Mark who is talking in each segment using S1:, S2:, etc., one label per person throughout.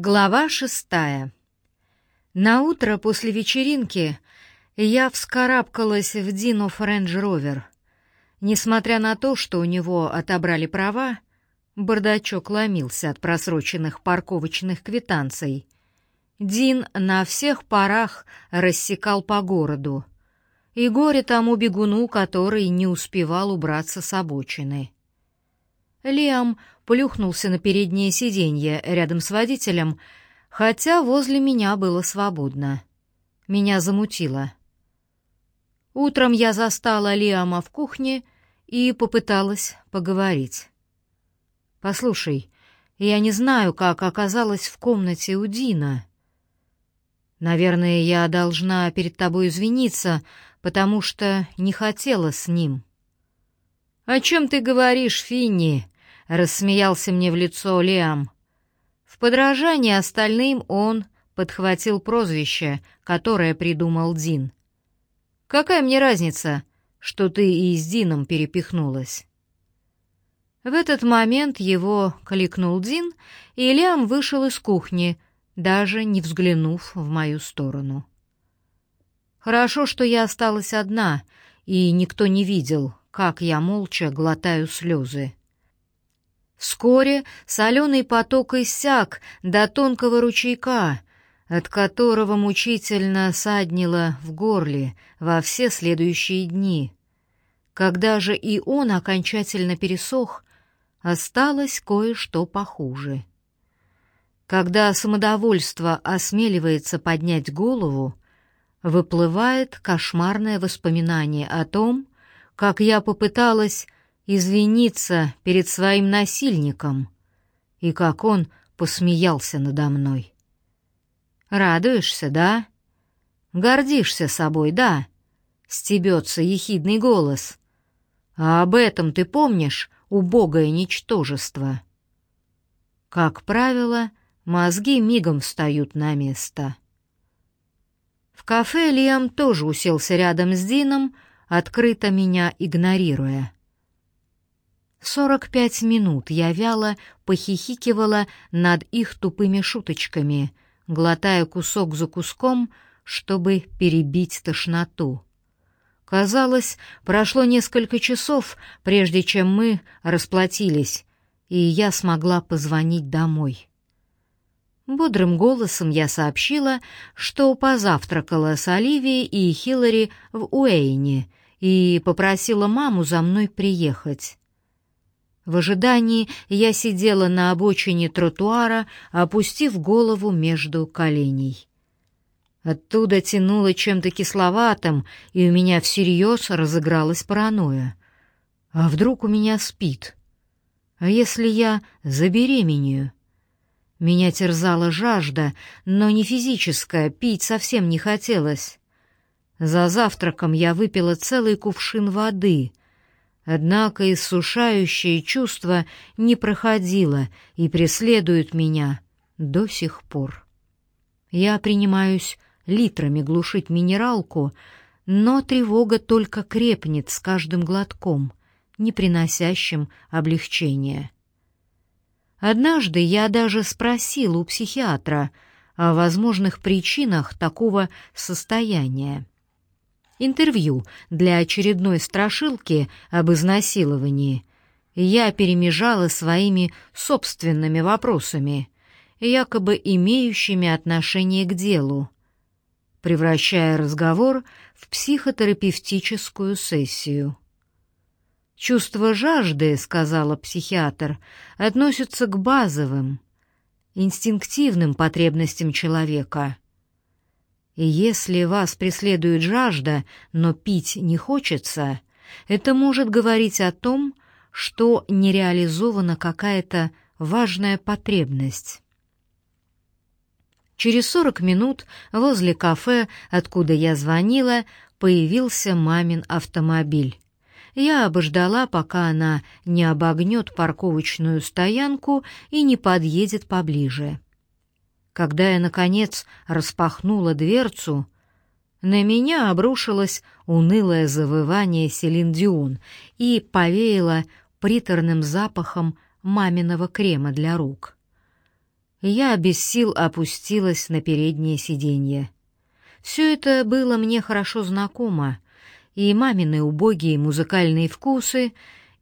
S1: Глава шестая. На утро после вечеринки я вскарабкалась в Динов Рейндж-Ровер. Несмотря на то, что у него отобрали права, бардачок ломился от просроченных парковочных квитанций. Дин на всех парах рассекал по городу. И горе тому бегуну, который не успевал убраться с обочины. Лиам плюхнулся на переднее сиденье рядом с водителем, хотя возле меня было свободно. Меня замутило. Утром я застала Лиама в кухне и попыталась поговорить. «Послушай, я не знаю, как оказалась в комнате у Дина. Наверное, я должна перед тобой извиниться, потому что не хотела с ним». «О чем ты говоришь, Финни?» — рассмеялся мне в лицо Лиам. В подражании остальным он подхватил прозвище, которое придумал Дин. «Какая мне разница, что ты и с Дином перепихнулась?» В этот момент его кликнул Дин, и Лиам вышел из кухни, даже не взглянув в мою сторону. Хорошо, что я осталась одна, и никто не видел, как я молча глотаю слезы. Вскоре соленый поток иссяк до тонкого ручейка, от которого мучительно саднило в горле во все следующие дни. Когда же и он окончательно пересох, осталось кое-что похуже. Когда самодовольство осмеливается поднять голову, выплывает кошмарное воспоминание о том, как я попыталась извиниться перед своим насильником, и как он посмеялся надо мной. «Радуешься, да? Гордишься собой, да?» — стебется ехидный голос. «А об этом ты помнишь, убогое ничтожество?» Как правило, мозги мигом встают на место. В кафе Лиам тоже уселся рядом с Дином, открыто меня игнорируя. Сорок пять минут я вяло похихикивала над их тупыми шуточками, глотая кусок за куском, чтобы перебить тошноту. Казалось, прошло несколько часов, прежде чем мы расплатились, и я смогла позвонить домой. Бодрым голосом я сообщила, что позавтракала с Оливией и Хиллари в Уэйне и попросила маму за мной приехать. В ожидании я сидела на обочине тротуара, опустив голову между коленей. Оттуда тянуло чем-то кисловатым, и у меня всерьез разыгралась паранойя. А вдруг у меня спит? А если я забеременею? Меня терзала жажда, но не физическая, пить совсем не хотелось. За завтраком я выпила целый кувшин воды, Однако иссушающее чувство не проходило и преследует меня до сих пор. Я принимаюсь литрами глушить минералку, но тревога только крепнет с каждым глотком, не приносящим облегчения. Однажды я даже спросил у психиатра о возможных причинах такого состояния интервью для очередной страшилки об изнасиловании, я перемежала своими собственными вопросами, якобы имеющими отношение к делу, превращая разговор в психотерапевтическую сессию. «Чувство жажды, — сказала психиатр, — относится к базовым, инстинктивным потребностям человека — если вас преследует жажда, но пить не хочется, это может говорить о том, что не реализована какая-то важная потребность. Через сорок минут возле кафе, откуда я звонила, появился мамин автомобиль. Я обождала, пока она не обогнет парковочную стоянку и не подъедет поближе. Когда я, наконец, распахнула дверцу, на меня обрушилось унылое завывание Селин и повеяло приторным запахом маминого крема для рук. Я без сил опустилась на переднее сиденье. Все это было мне хорошо знакомо, и мамины убогие музыкальные вкусы,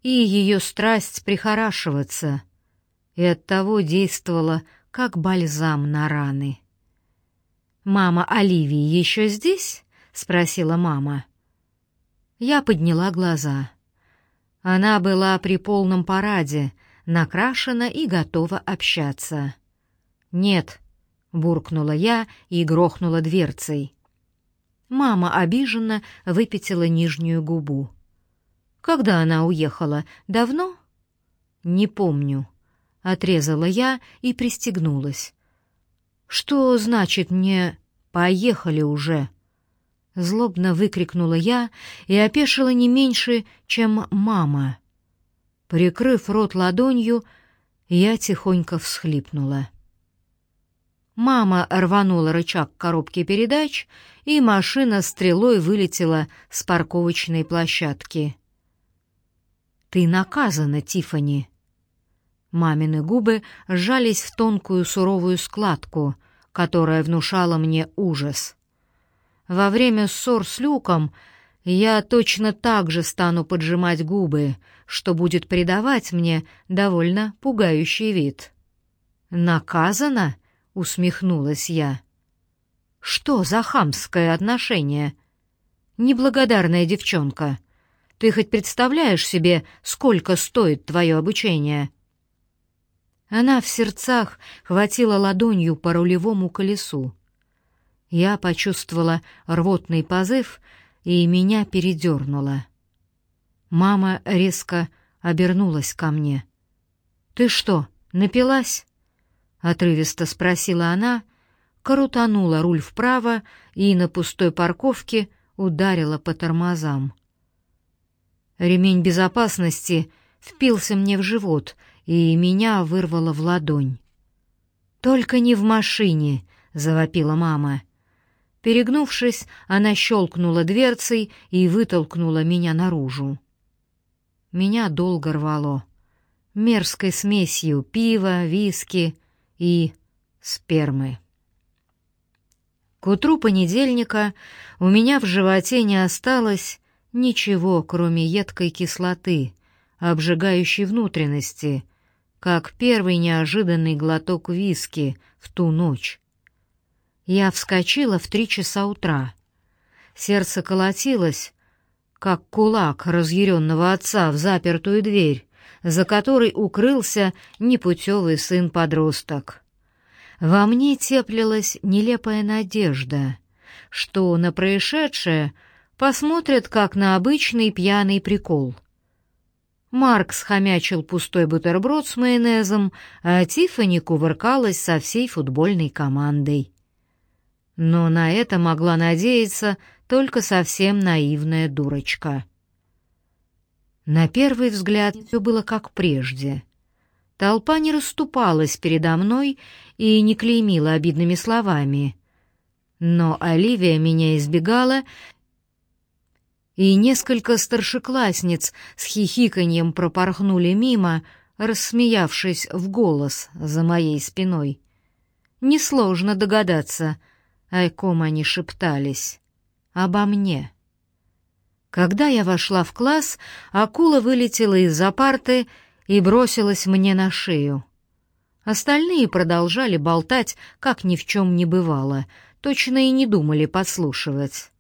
S1: и ее страсть прихорашиваться, и оттого действовала как бальзам на раны. «Мама Оливии еще здесь?» — спросила мама. Я подняла глаза. Она была при полном параде, накрашена и готова общаться. «Нет», — буркнула я и грохнула дверцей. Мама обиженно выпятила нижнюю губу. «Когда она уехала? Давно?» «Не помню», — отрезала я и пристегнулась. «Что значит мне «поехали уже»?» Злобно выкрикнула я и опешила не меньше, чем мама. Прикрыв рот ладонью, я тихонько всхлипнула. Мама рванула рычаг коробки передач, и машина стрелой вылетела с парковочной площадки. «Ты наказана, Тифани. Мамины губы сжались в тонкую суровую складку, которая внушала мне ужас. Во время ссор с Люком я точно так же стану поджимать губы, что будет придавать мне довольно пугающий вид. «Наказана?» усмехнулась я. Что за хамское отношение? Неблагодарная девчонка. Ты хоть представляешь себе, сколько стоит твое обучение? Она в сердцах хватила ладонью по рулевому колесу. Я почувствовала рвотный позыв, и меня передернуло. Мама резко обернулась ко мне. «Ты что, напилась?» отрывисто спросила она, крутанула руль вправо и на пустой парковке ударила по тормозам. Ремень безопасности впился мне в живот, и меня вырвало в ладонь. «Только не в машине!» — завопила мама. Перегнувшись, она щелкнула дверцей и вытолкнула меня наружу. Меня долго рвало. Мерзкой смесью пива, виски и спермы. К утру понедельника у меня в животе не осталось ничего, кроме едкой кислоты, обжигающей внутренности, как первый неожиданный глоток виски в ту ночь. Я вскочила в три часа утра. Сердце колотилось, как кулак разъяренного отца в запертую дверь, за которой укрылся непутевый сын-подросток. Во мне теплилась нелепая надежда, что на происшедшее посмотрят как на обычный пьяный прикол. Марк схомячил пустой бутерброд с майонезом, а Тиффани кувыркалась со всей футбольной командой. Но на это могла надеяться только совсем наивная дурочка. На первый взгляд все было как прежде. Толпа не расступалась передо мной и не клеймила обидными словами. Но Оливия меня избегала, и несколько старшеклассниц с хихиканьем пропорхнули мимо, рассмеявшись в голос за моей спиной. Несложно догадаться, о ком они шептались. Обо мне. Когда я вошла в класс, акула вылетела из-за парты и бросилась мне на шею. Остальные продолжали болтать, как ни в чем не бывало, точно и не думали подслушивать.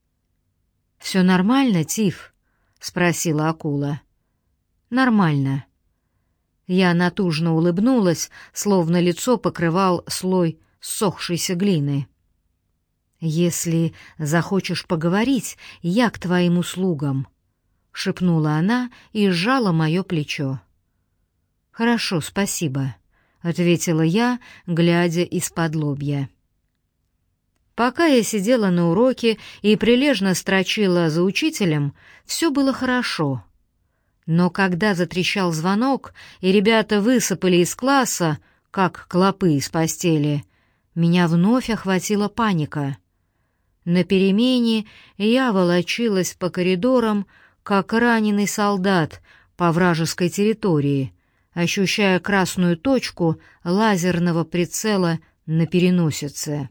S1: «Все нормально, Тиф?» — спросила акула. «Нормально». Я натужно улыбнулась, словно лицо покрывал слой сохшейся глины. «Если захочешь поговорить, я к твоим услугам», — шепнула она и сжала мое плечо. «Хорошо, спасибо», — ответила я, глядя из-под лобья. Пока я сидела на уроке и прилежно строчила за учителем, все было хорошо. Но когда затрещал звонок, и ребята высыпали из класса, как клопы из постели, меня вновь охватила паника — на перемене я волочилась по коридорам, как раненый солдат по вражеской территории, ощущая красную точку лазерного прицела на переносице.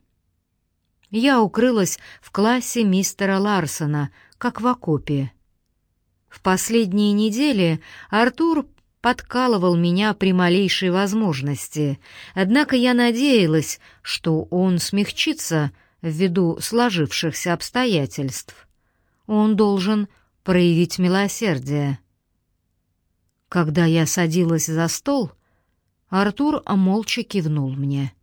S1: Я укрылась в классе мистера Ларсона, как в окопе. В последние недели Артур подкалывал меня при малейшей возможности, однако я надеялась, что он смягчится ввиду сложившихся обстоятельств. Он должен проявить милосердие. Когда я садилась за стол, Артур молча кивнул мне.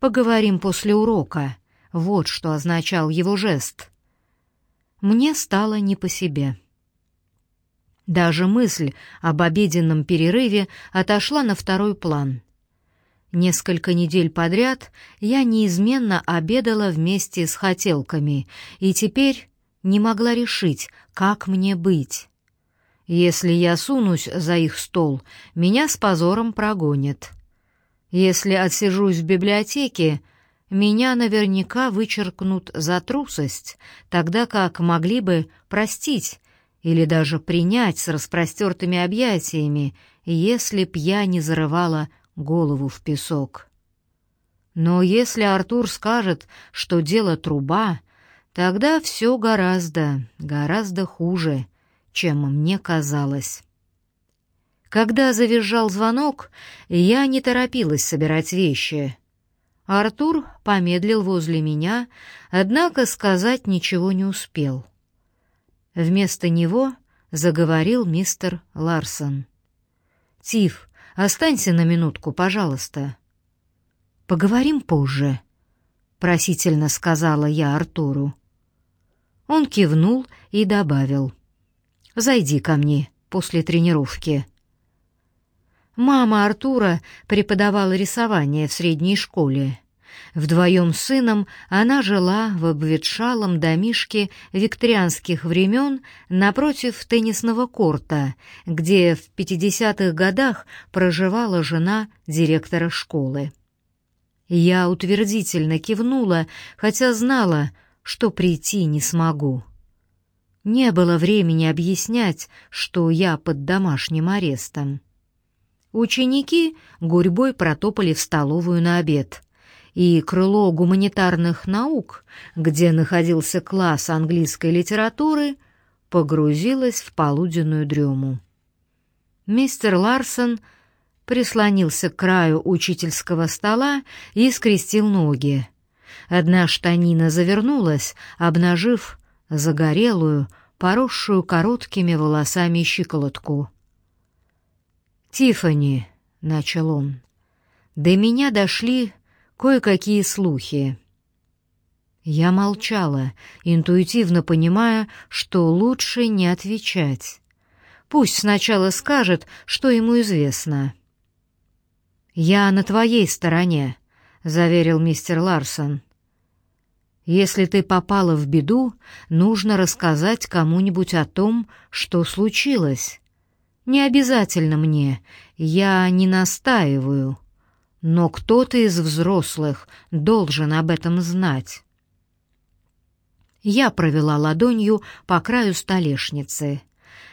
S1: «Поговорим после урока», — вот что означал его жест. Мне стало не по себе. Даже мысль об обеденном перерыве отошла на второй план. Несколько недель подряд я неизменно обедала вместе с хотелками, и теперь не могла решить, как мне быть. Если я сунусь за их стол, меня с позором прогонят. Если отсижусь в библиотеке, меня наверняка вычеркнут за трусость, тогда как могли бы простить или даже принять с распростертыми объятиями, если б я не зарывала голову в песок. Но если Артур скажет, что дело труба, тогда все гораздо, гораздо хуже, чем мне казалось. Когда завизжал звонок, я не торопилась собирать вещи. Артур помедлил возле меня, однако сказать ничего не успел. Вместо него заговорил мистер Ларсон. «Тиф, останься на минутку, пожалуйста». «Поговорим позже», — просительно сказала я Артуру. Он кивнул и добавил. «Зайди ко мне после тренировки». Мама Артура преподавала рисование в средней школе. Вдвоем с сыном она жила в обветшалом домишке викторианских времен напротив теннисного корта, где в 50-х годах проживала жена директора школы. Я утвердительно кивнула, хотя знала, что прийти не смогу. Не было времени объяснять, что я под домашним арестом. Ученики гурьбой протопали в столовую на обед, и крыло гуманитарных наук, где находился класс английской литературы, погрузилось в полуденную дрему. Мистер Ларсон прислонился к краю учительского стола и скрестил ноги. Одна штанина завернулась, обнажив загорелую, поросшую короткими волосами щиколотку. «Тиффани», — начал он, — «до меня дошли кое-какие слухи». Я молчала, интуитивно понимая, что лучше не отвечать. Пусть сначала скажет, что ему известно. «Я на твоей стороне», — заверил мистер Ларсон. «Если ты попала в беду, нужно рассказать кому-нибудь о том, что случилось. Не обязательно мне, я не настаиваю, но кто-то из взрослых должен об этом знать. Я провела ладонью по краю столешницы.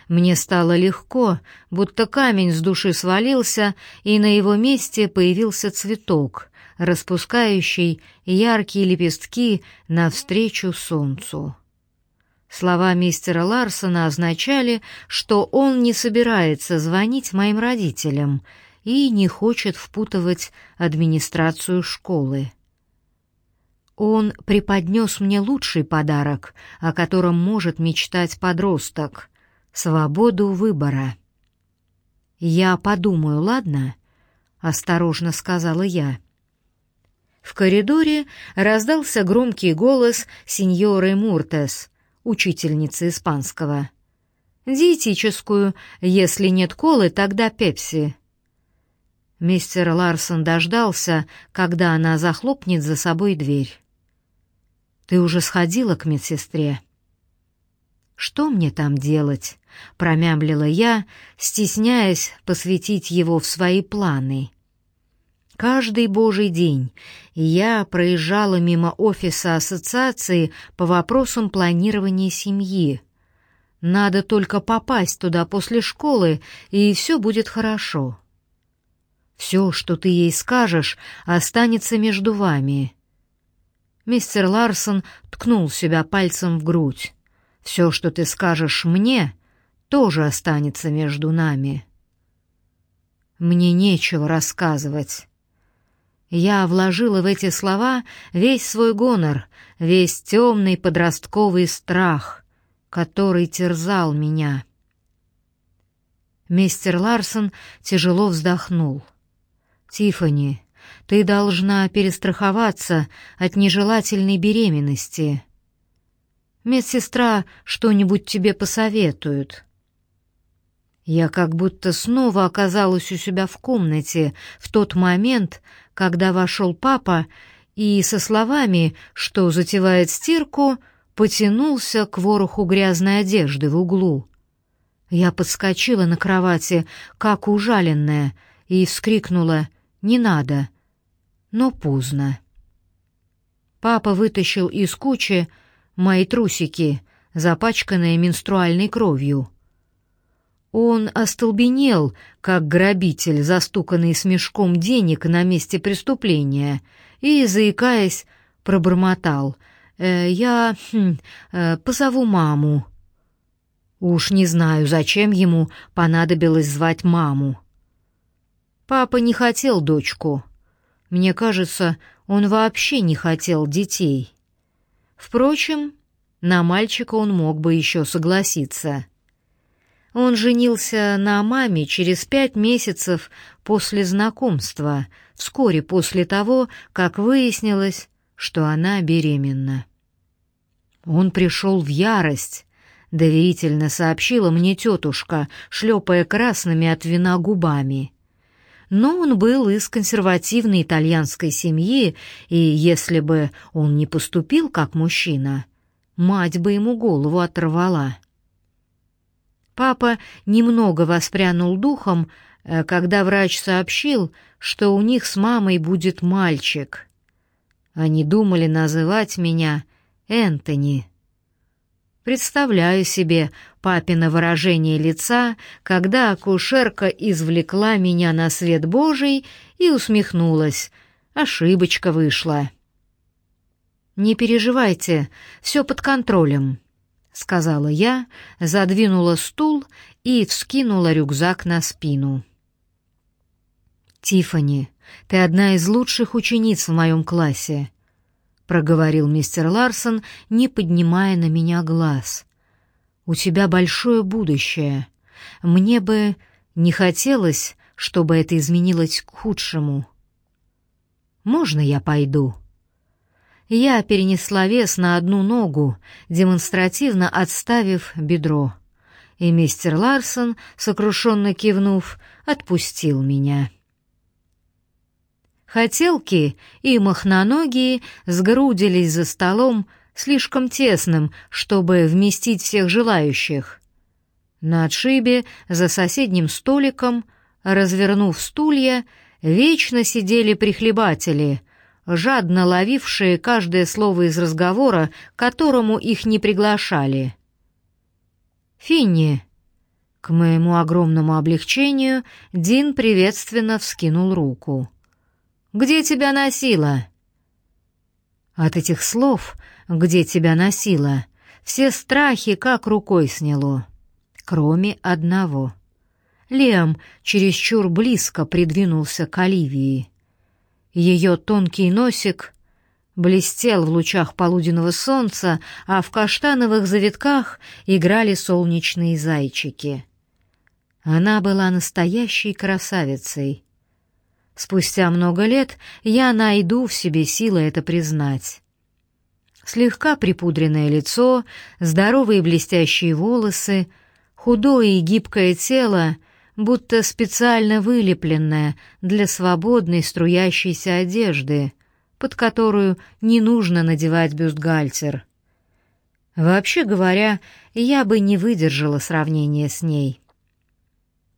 S1: Мне стало легко, будто камень с души свалился, и на его месте появился цветок, распускающий яркие лепестки навстречу солнцу. Слова мистера Ларсона означали, что он не собирается звонить моим родителям и не хочет впутывать администрацию школы. Он преподнес мне лучший подарок, о котором может мечтать подросток — свободу выбора. «Я подумаю, ладно?» — осторожно сказала я. В коридоре раздался громкий голос сеньоры Муртес — учительницы испанского. «Диетическую. Если нет колы, тогда пепси». Мистер Ларсон дождался, когда она захлопнет за собой дверь. «Ты уже сходила к медсестре?» «Что мне там делать?» — промямлила я, стесняясь посвятить его в свои планы. Каждый божий день я проезжала мимо офиса ассоциации по вопросам планирования семьи. Надо только попасть туда после школы, и все будет хорошо. Все, что ты ей скажешь, останется между вами. Мистер Ларсон ткнул себя пальцем в грудь. Все, что ты скажешь мне, тоже останется между нами. Мне нечего рассказывать. Я вложила в эти слова весь свой гонор, весь темный подростковый страх, который терзал меня. Мистер Ларсон тяжело вздохнул. «Тиффани, ты должна перестраховаться от нежелательной беременности. Медсестра что-нибудь тебе посоветует». Я как будто снова оказалась у себя в комнате в тот момент, когда вошел папа и со словами, что затевает стирку, потянулся к вороху грязной одежды в углу. Я подскочила на кровати, как ужаленная, и вскрикнула «Не надо!» Но поздно. Папа вытащил из кучи мои трусики, запачканные менструальной кровью. Он остолбенел, как грабитель, застуканный с мешком денег на месте преступления, и, заикаясь, пробормотал. «Э, «Я хм, э, позову маму». Уж не знаю, зачем ему понадобилось звать маму. Папа не хотел дочку. Мне кажется, он вообще не хотел детей. Впрочем, на мальчика он мог бы еще согласиться. Он женился на маме через пять месяцев после знакомства, вскоре после того, как выяснилось, что она беременна. Он пришел в ярость, доверительно сообщила мне тетушка, шлепая красными от вина губами. Но он был из консервативной итальянской семьи, и если бы он не поступил как мужчина, мать бы ему голову оторвала. Папа немного воспрянул духом, э, когда врач сообщил, что у них с мамой будет мальчик. Они думали называть меня Энтони. Представляю себе папино выражение лица, когда акушерка извлекла меня на свет Божий и усмехнулась. Ошибочка вышла. «Не переживайте, все под контролем», — сказала я, задвинула стул и вскинула рюкзак на спину. «Тиффани, ты одна из лучших учениц в моем классе», — проговорил мистер Ларсон, не поднимая на меня глаз. «У тебя большое будущее. Мне бы не хотелось, чтобы это изменилось к худшему. Можно я пойду?» Я перенесла вес на одну ногу, демонстративно отставив бедро. И мистер Ларсон, сокрушенно кивнув, отпустил меня. Хотелки и махноногие сгрудились за столом слишком тесным, чтобы вместить всех желающих. На отшибе, за соседним столиком, развернув стулья, вечно сидели прихлебатели — жадно ловившие каждое слово из разговора, которому их не приглашали. «Финни!» К моему огромному облегчению Дин приветственно вскинул руку. «Где тебя носило?» От этих слов «где тебя носило» все страхи как рукой сняло, кроме одного. Лем чересчур близко придвинулся к Оливии. Ее тонкий носик блестел в лучах полуденного солнца, а в каштановых завитках играли солнечные зайчики. Она была настоящей красавицей. Спустя много лет я найду в себе силы это признать. Слегка припудренное лицо, здоровые блестящие волосы, худое и гибкое тело — будто специально вылепленная для свободной струящейся одежды, под которую не нужно надевать бюстгальтер. Вообще говоря, я бы не выдержала сравнения с ней.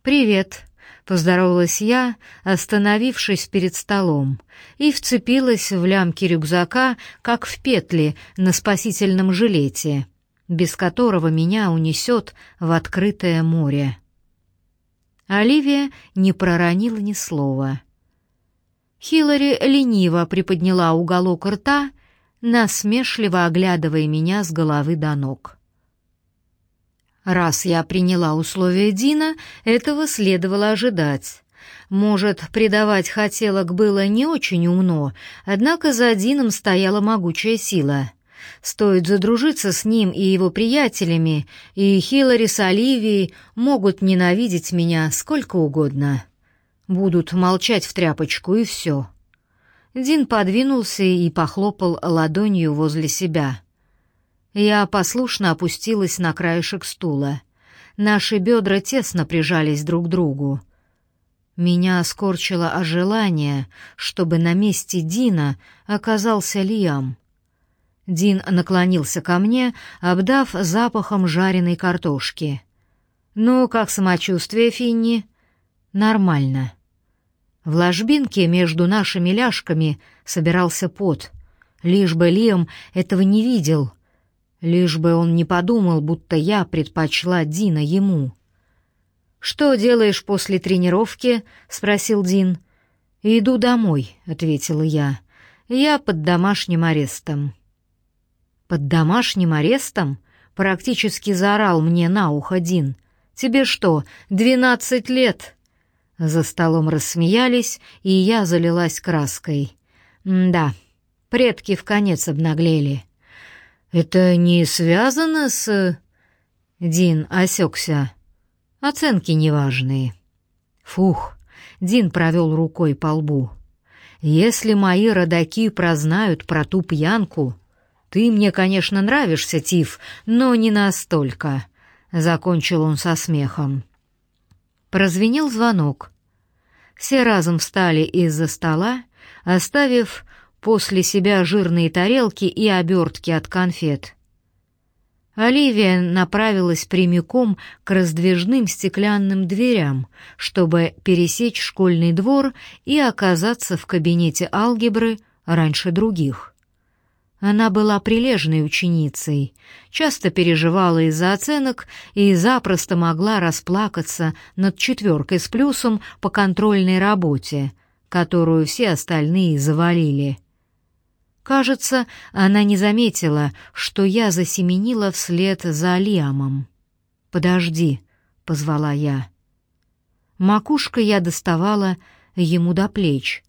S1: «Привет», — поздоровалась я, остановившись перед столом, и вцепилась в лямки рюкзака, как в петли на спасительном жилете. без которого меня унесет в открытое море. Оливия не проронила ни слова. Хиллари лениво приподняла уголок рта, насмешливо оглядывая меня с головы до ног. Раз я приняла условия Дина, этого следовало ожидать. Может, предавать хотелок было не очень умно, однако за Дином стояла могучая сила. Стоит задружиться с ним и его приятелями, и Хиллари с Оливией могут ненавидеть меня сколько угодно. Будут молчать в тряпочку, и все. Дин подвинулся и похлопал ладонью возле себя. Я послушно опустилась на краешек стула. Наши бедра тесно прижались друг к другу. Меня скорчило ожелание, чтобы на месте Дина оказался Лиам. Дин наклонился ко мне, обдав запахом жареной картошки. «Ну, как самочувствие, Финни?» «Нормально». В ложбинке между нашими ляжками собирался пот. Лишь бы Лиам этого не видел. Лишь бы он не подумал, будто я предпочла Дина ему. «Что делаешь после тренировки?» — спросил Дин. «Иду домой», — ответила я. «Я под домашним арестом». «Под домашним арестом?» — практически заорал мне на ухо Дин. «Тебе что, двенадцать лет?» За столом рассмеялись, и я залилась краской. «Да, предки в конец обнаглели». «Это не связано с...» Дин осекся. «Оценки неважные». «Фух!» — Дин провел рукой по лбу. «Если мои родаки прознают про ту пьянку, ты мне, конечно, нравишься, Тиф, но не настолько», — закончил он со смехом. Прозвенел звонок. Все разом встали из-за стола, оставив после себя жирные тарелки и обертки от конфет. Оливия направилась прямиком к раздвижным стеклянным дверям, чтобы пересечь школьный двор и оказаться в кабинете алгебры раньше других. Она была прилежной ученицей, часто переживала из-за оценок и запросто могла расплакаться над четверкой с плюсом по контрольной работе, которую все остальные завалили. Кажется, она не заметила, что я засеменила вслед за Лиамом. «Подожди», — позвала я. Макушка я доставала ему до плеч,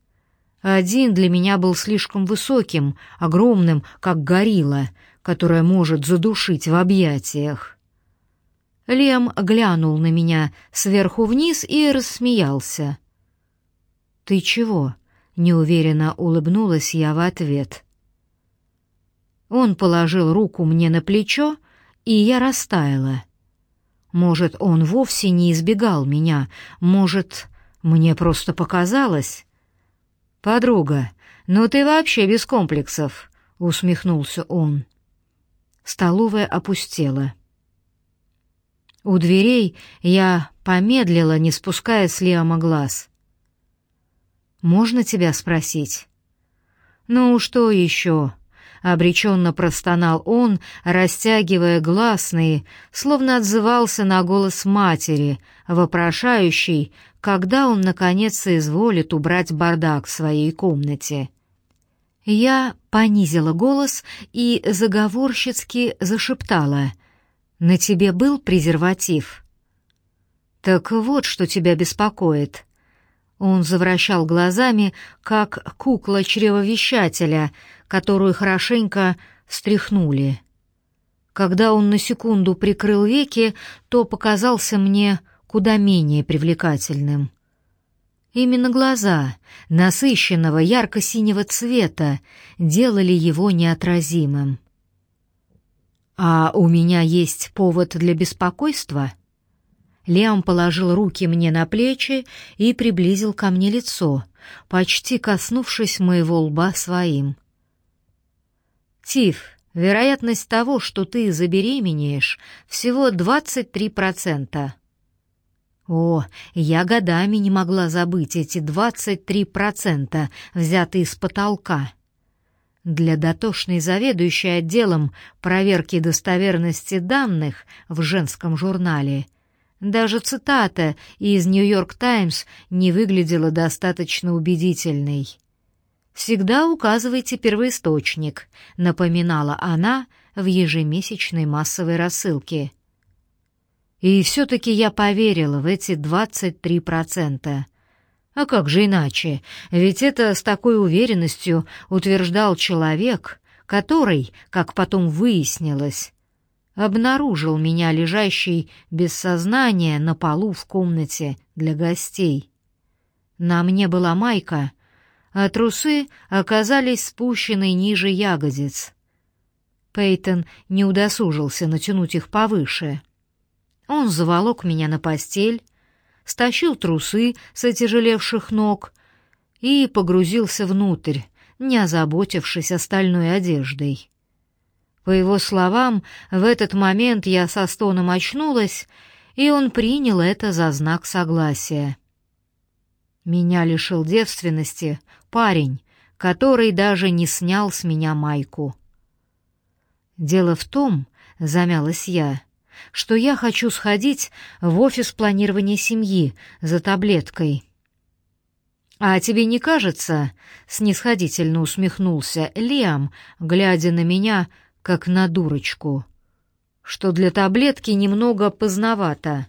S1: один для меня был слишком высоким, огромным, как горилла, которая может задушить в объятиях. Лем глянул на меня сверху вниз и рассмеялся. «Ты чего?» — неуверенно улыбнулась я в ответ. Он положил руку мне на плечо, и я растаяла. Может, он вовсе не избегал меня, может, мне просто показалось. «Подруга, ну ты вообще без комплексов», — усмехнулся он. Столовая опустела. У дверей я помедлила, не спуская с Лиама глаз. «Можно тебя спросить?» «Ну, что еще?» — обреченно простонал он, растягивая гласные, словно отзывался на голос матери, вопрошающий, когда он, наконец, изволит убрать бардак в своей комнате. Я понизила голос и заговорщицки зашептала. «На тебе был презерватив?» «Так вот, что тебя беспокоит». Он завращал глазами, как кукла чревовещателя, которую хорошенько стряхнули. Когда он на секунду прикрыл веки, то показался мне куда менее привлекательным. Именно глаза, насыщенного ярко-синего цвета, делали его неотразимым. «А у меня есть повод для беспокойства?» Лиам положил руки мне на плечи и приблизил ко мне лицо, почти коснувшись моего лба своим. «Тиф, вероятность того, что ты забеременеешь, всего 23%. О, я годами не могла забыть эти 23%, взятые с потолка. Для дотошной заведующей отделом проверки достоверности данных в женском журнале даже цитата из «Нью-Йорк Таймс» не выглядела достаточно убедительной. «Всегда указывайте первоисточник», — напоминала она в ежемесячной массовой рассылке. И все-таки я поверила в эти 23%. А как же иначе? Ведь это с такой уверенностью утверждал человек, который, как потом выяснилось, обнаружил меня лежащей без сознания на полу в комнате для гостей. На мне была майка, а трусы оказались спущены ниже ягодиц. Пейтон не удосужился натянуть их повыше. Он заволок меня на постель, стащил трусы с отяжелевших ног и погрузился внутрь, не озаботившись остальной одеждой. По его словам, в этот момент я со стоном очнулась, и он принял это за знак согласия. Меня лишил девственности парень, который даже не снял с меня майку. «Дело в том, — замялась я, — что я хочу сходить в офис планирования семьи за таблеткой». «А тебе не кажется?» — снисходительно усмехнулся Лиам, глядя на меня, как на дурочку, что для таблетки немного поздновато.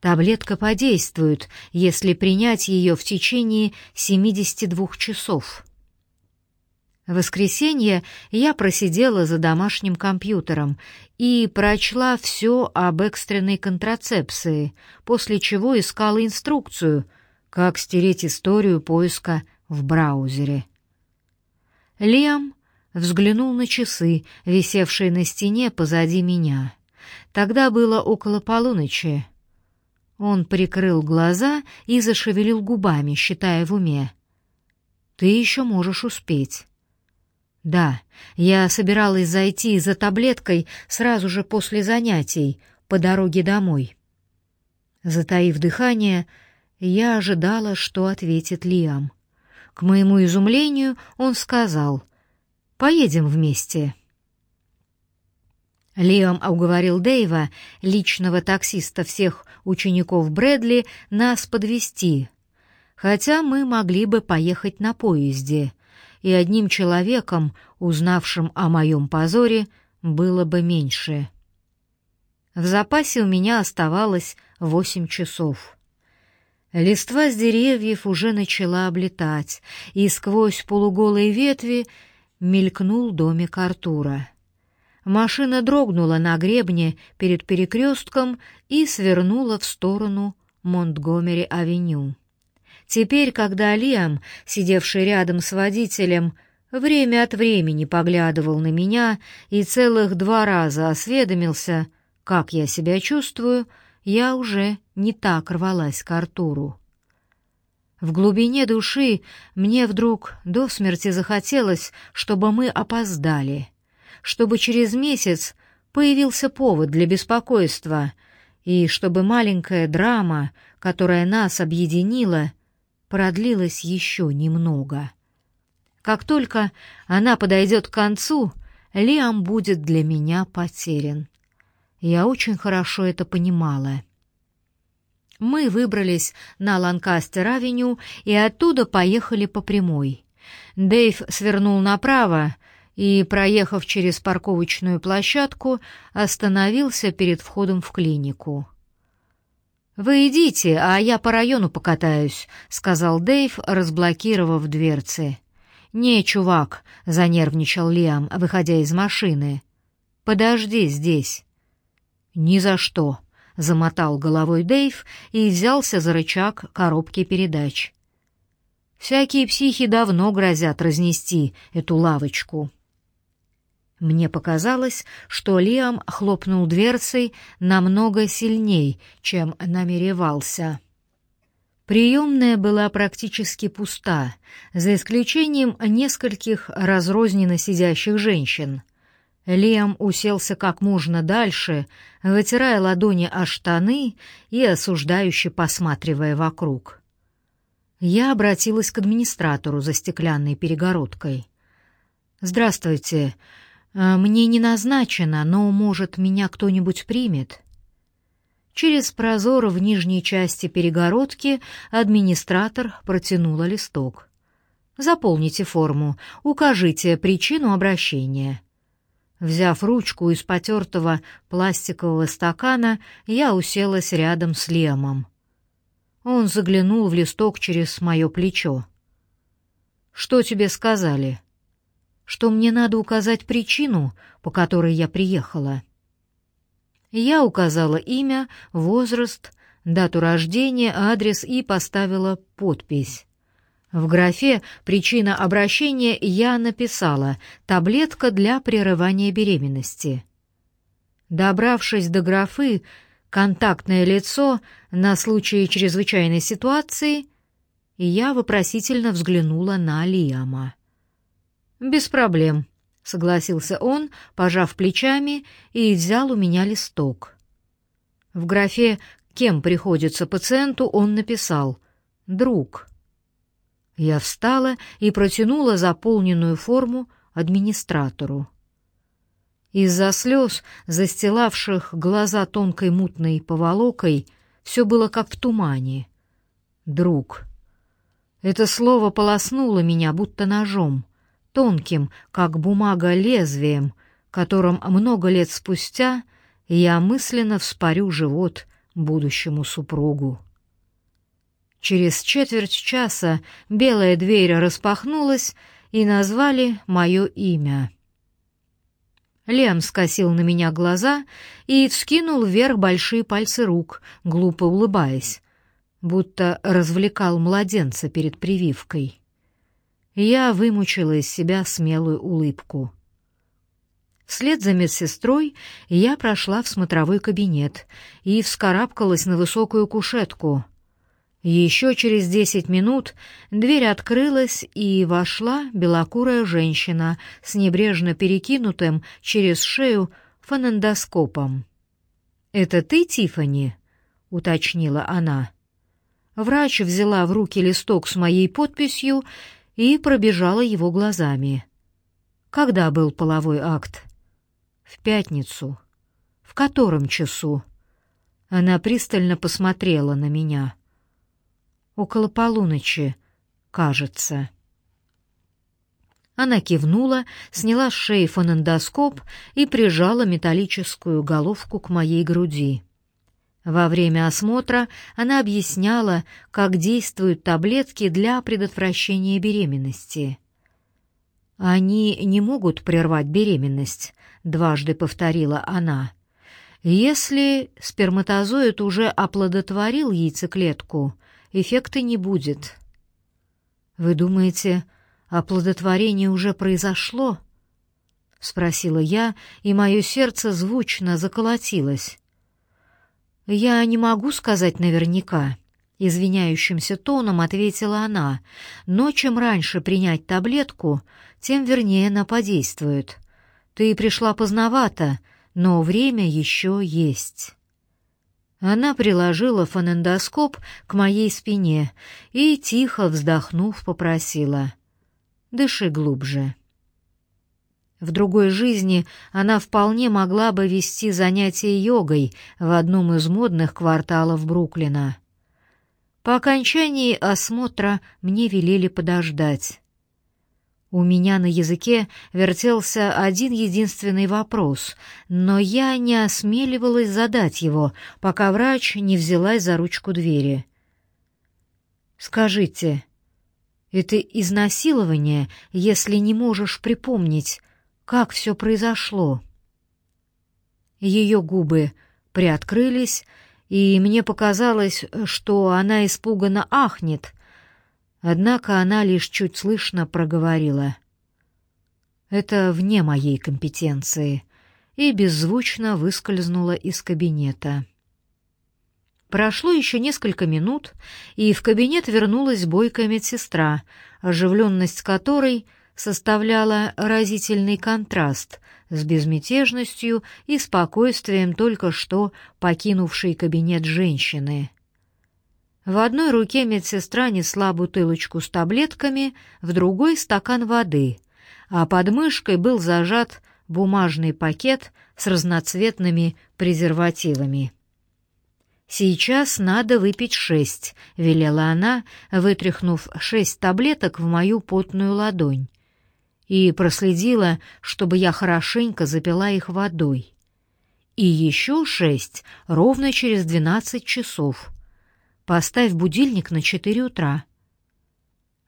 S1: Таблетка подействует, если принять ее в течение 72 часов. В воскресенье я просидела за домашним компьютером и прочла все об экстренной контрацепции, после чего искала инструкцию, как стереть историю поиска в браузере. Лиам взглянул на часы, висевшие на стене позади меня. Тогда было около полуночи. Он прикрыл глаза и зашевелил губами, считая в уме. «Ты еще можешь успеть». «Да, я собиралась зайти за таблеткой сразу же после занятий, по дороге домой». Затаив дыхание, я ожидала, что ответит Лиам. К моему изумлению он сказал Поедем вместе». Лиам уговорил Дэйва, личного таксиста всех учеников Брэдли, нас подвести, хотя мы могли бы поехать на поезде, и одним человеком, узнавшим о моем позоре, было бы меньше. В запасе у меня оставалось восемь часов. Листва с деревьев уже начала облетать, и сквозь полуголые ветви — мелькнул домик Артура. Машина дрогнула на гребне перед перекрестком и свернула в сторону Монтгомери-авеню. Теперь, когда Лиам, сидевший рядом с водителем, время от времени поглядывал на меня и целых два раза осведомился, как я себя чувствую, я уже не так рвалась к Артуру. В глубине души мне вдруг до смерти захотелось, чтобы мы опоздали, чтобы через месяц появился повод для беспокойства, и чтобы маленькая драма, которая нас объединила, продлилась еще немного. Как только она подойдет к концу, Лиам будет для меня потерян. Я очень хорошо это понимала мы выбрались на Ланкастер-авеню и оттуда поехали по прямой. Дэйв свернул направо и, проехав через парковочную площадку, остановился перед входом в клинику. «Вы идите, а я по району покатаюсь», — сказал Дэйв, разблокировав дверцы. «Не, чувак», — занервничал Лиам, выходя из машины. «Подожди здесь». «Ни за что», замотал головой Дэйв и взялся за рычаг коробки передач. Всякие психи давно грозят разнести эту лавочку. Мне показалось, что Лиам хлопнул дверцей намного сильней, чем намеревался. Приемная была практически пуста, за исключением нескольких разрозненно сидящих женщин. Лиам уселся как можно дальше, вытирая ладони о штаны и осуждающе посматривая вокруг. Я обратилась к администратору за стеклянной перегородкой. «Здравствуйте. Э, мне не назначено, но, может, меня кто-нибудь примет?» Через прозор в нижней части перегородки администратор протянула листок. «Заполните форму, укажите причину обращения». Взяв ручку из потертого пластикового стакана, я уселась рядом с Лемом. Он заглянул в листок через мое плечо. «Что тебе сказали?» «Что мне надо указать причину, по которой я приехала». Я указала имя, возраст, дату рождения, адрес и поставила подпись. В графе «Причина обращения» я написала «Таблетка для прерывания беременности». Добравшись до графы «Контактное лицо» на случай чрезвычайной ситуации, я вопросительно взглянула на Лиама. «Без проблем», — согласился он, пожав плечами, и взял у меня листок. В графе «Кем приходится пациенту» он написал «Друг». Я встала и протянула заполненную форму администратору. Из-за слез, застилавших глаза тонкой мутной поволокой, все было как в тумане. «Друг». Это слово полоснуло меня, будто ножом, тонким, как бумага, лезвием, которым много лет спустя я мысленно вспорю живот будущему супругу. Через четверть часа белая дверь распахнулась, и назвали мое имя. Лем скосил на меня глаза и вскинул вверх большие пальцы рук, глупо улыбаясь, будто развлекал младенца перед прививкой. Я вымучила из себя смелую улыбку. Вслед за медсестрой я прошла в смотровой кабинет и вскарабкалась на высокую кушетку, еще через десять минут дверь открылась, и вошла белокурая женщина с небрежно перекинутым через шею фонендоскопом. «Это ты, Тифани? уточнила она. Врач взяла в руки листок с моей подписью и пробежала его глазами. «Когда был половой акт?» «В пятницу». «В котором часу?» Она пристально посмотрела на меня. Около полуночи, кажется. Она кивнула, сняла с шеи фонендоскоп и прижала металлическую головку к моей груди. Во время осмотра она объясняла, как действуют таблетки для предотвращения беременности. «Они не могут прервать беременность», — дважды повторила она. «Если сперматозоид уже оплодотворил яйцеклетку, эффекта не будет. Вы думаете, оплодотворение уже произошло? спросила я, и мое сердце звучно заколотилось. Я не могу сказать наверняка, извиняющимся тоном ответила она. Но чем раньше принять таблетку, тем вернее она подействует. Ты пришла поздновато, но время еще есть. Она приложила фонендоскоп к моей спине и, тихо вздохнув, попросила «Дыши глубже». В другой жизни она вполне могла бы вести занятия йогой в одном из модных кварталов Бруклина. По окончании осмотра мне велели подождать. У меня на языке вертелся один единственный вопрос, но я не осмеливалась задать его, пока врач не взялась за ручку двери. «Скажите, это изнасилование, если не можешь припомнить, как все произошло?» Ее губы приоткрылись, и мне показалось, что она испуганно ахнет, Однако она лишь чуть слышно проговорила. «Это вне моей компетенции», и беззвучно выскользнула из кабинета. Прошло еще несколько минут, и в кабинет вернулась бойкая медсестра, оживленность которой составляла разительный контраст с безмятежностью и спокойствием только что покинувшей кабинет женщины. В одной руке медсестра несла бутылочку с таблетками, в другой — стакан воды, а под мышкой был зажат бумажный пакет с разноцветными презервативами. «Сейчас надо выпить шесть», — велела она, вытряхнув шесть таблеток в мою потную ладонь, и проследила, чтобы я хорошенько запила их водой. «И еще шесть ровно через двенадцать часов. Поставь будильник на четыре утра».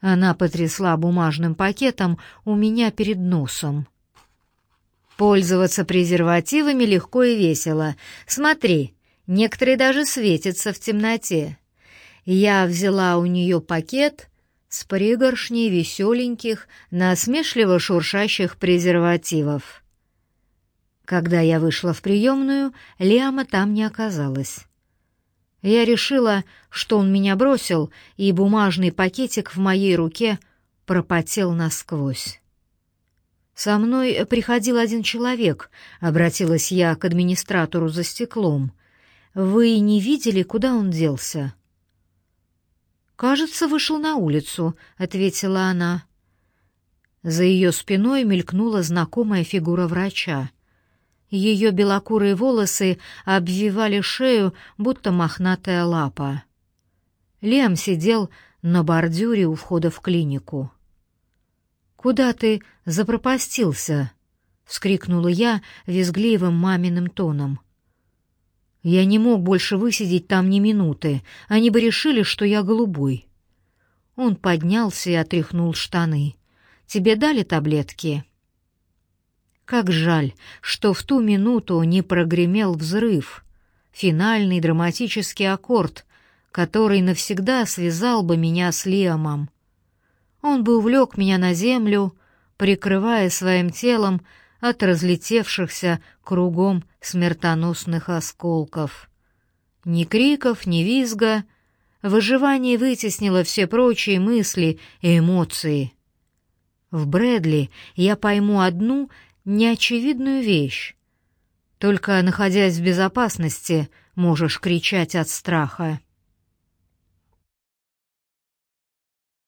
S1: Она потрясла бумажным пакетом у меня перед носом. «Пользоваться презервативами легко и весело. Смотри, Некоторые даже светятся в темноте. Я взяла у нее пакет с пригоршней веселеньких, насмешливо шуршащих презервативов. Когда я вышла в приемную, Лиама там не оказалась. Я решила, что он меня бросил, и бумажный пакетик в моей руке пропотел насквозь. «Со мной приходил один человек», — обратилась я к администратору за стеклом. Вы не видели, куда он делся? Кажется, вышел на улицу, ответила она. За ее спиной мелькнула знакомая фигура врача. Ее белокурые волосы обвивали шею, будто мохнатая лапа. Лем сидел на бордюре у входа в клинику. «Куда ты запропастился?» — вскрикнула я визгливым маминым тоном. Я не мог больше высидеть там ни минуты, они бы решили, что я голубой. Он поднялся и отряхнул штаны. «Тебе дали таблетки?» Как жаль, что в ту минуту не прогремел взрыв, финальный драматический аккорд, который навсегда связал бы меня с Лиамом. Он бы увлек меня на землю, прикрывая своим телом от разлетевшихся кругом смертоносных осколков. Ни криков, ни визга. Выживание вытеснило все прочие мысли и эмоции. В Брэдли я пойму одну неочевидную вещь. Только находясь в безопасности, можешь кричать от страха.